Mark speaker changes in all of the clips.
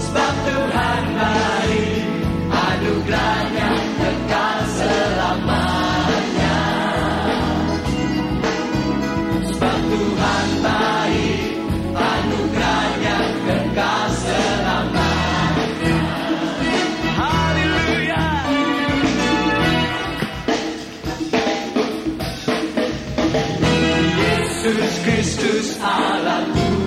Speaker 1: Sebab Tuhan baik Anugerahnya kekal selamanya Sebab Tuhan baik Anugerahnya kekal selamanya
Speaker 2: Hallelujah.
Speaker 1: Yesus Kristus Allahku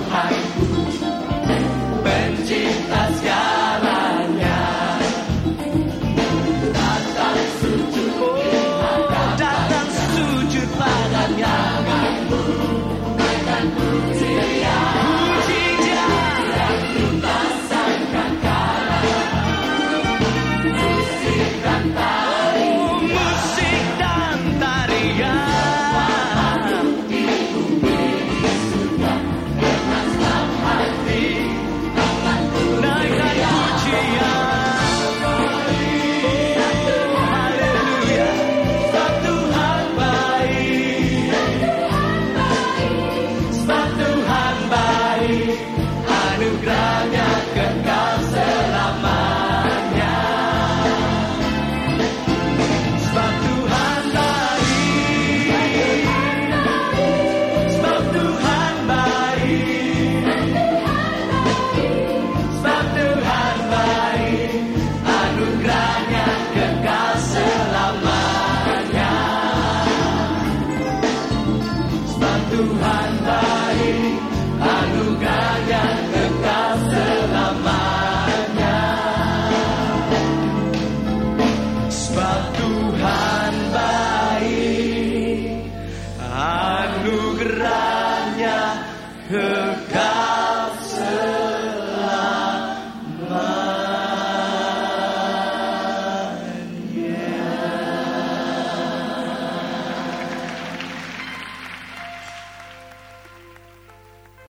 Speaker 1: Para o.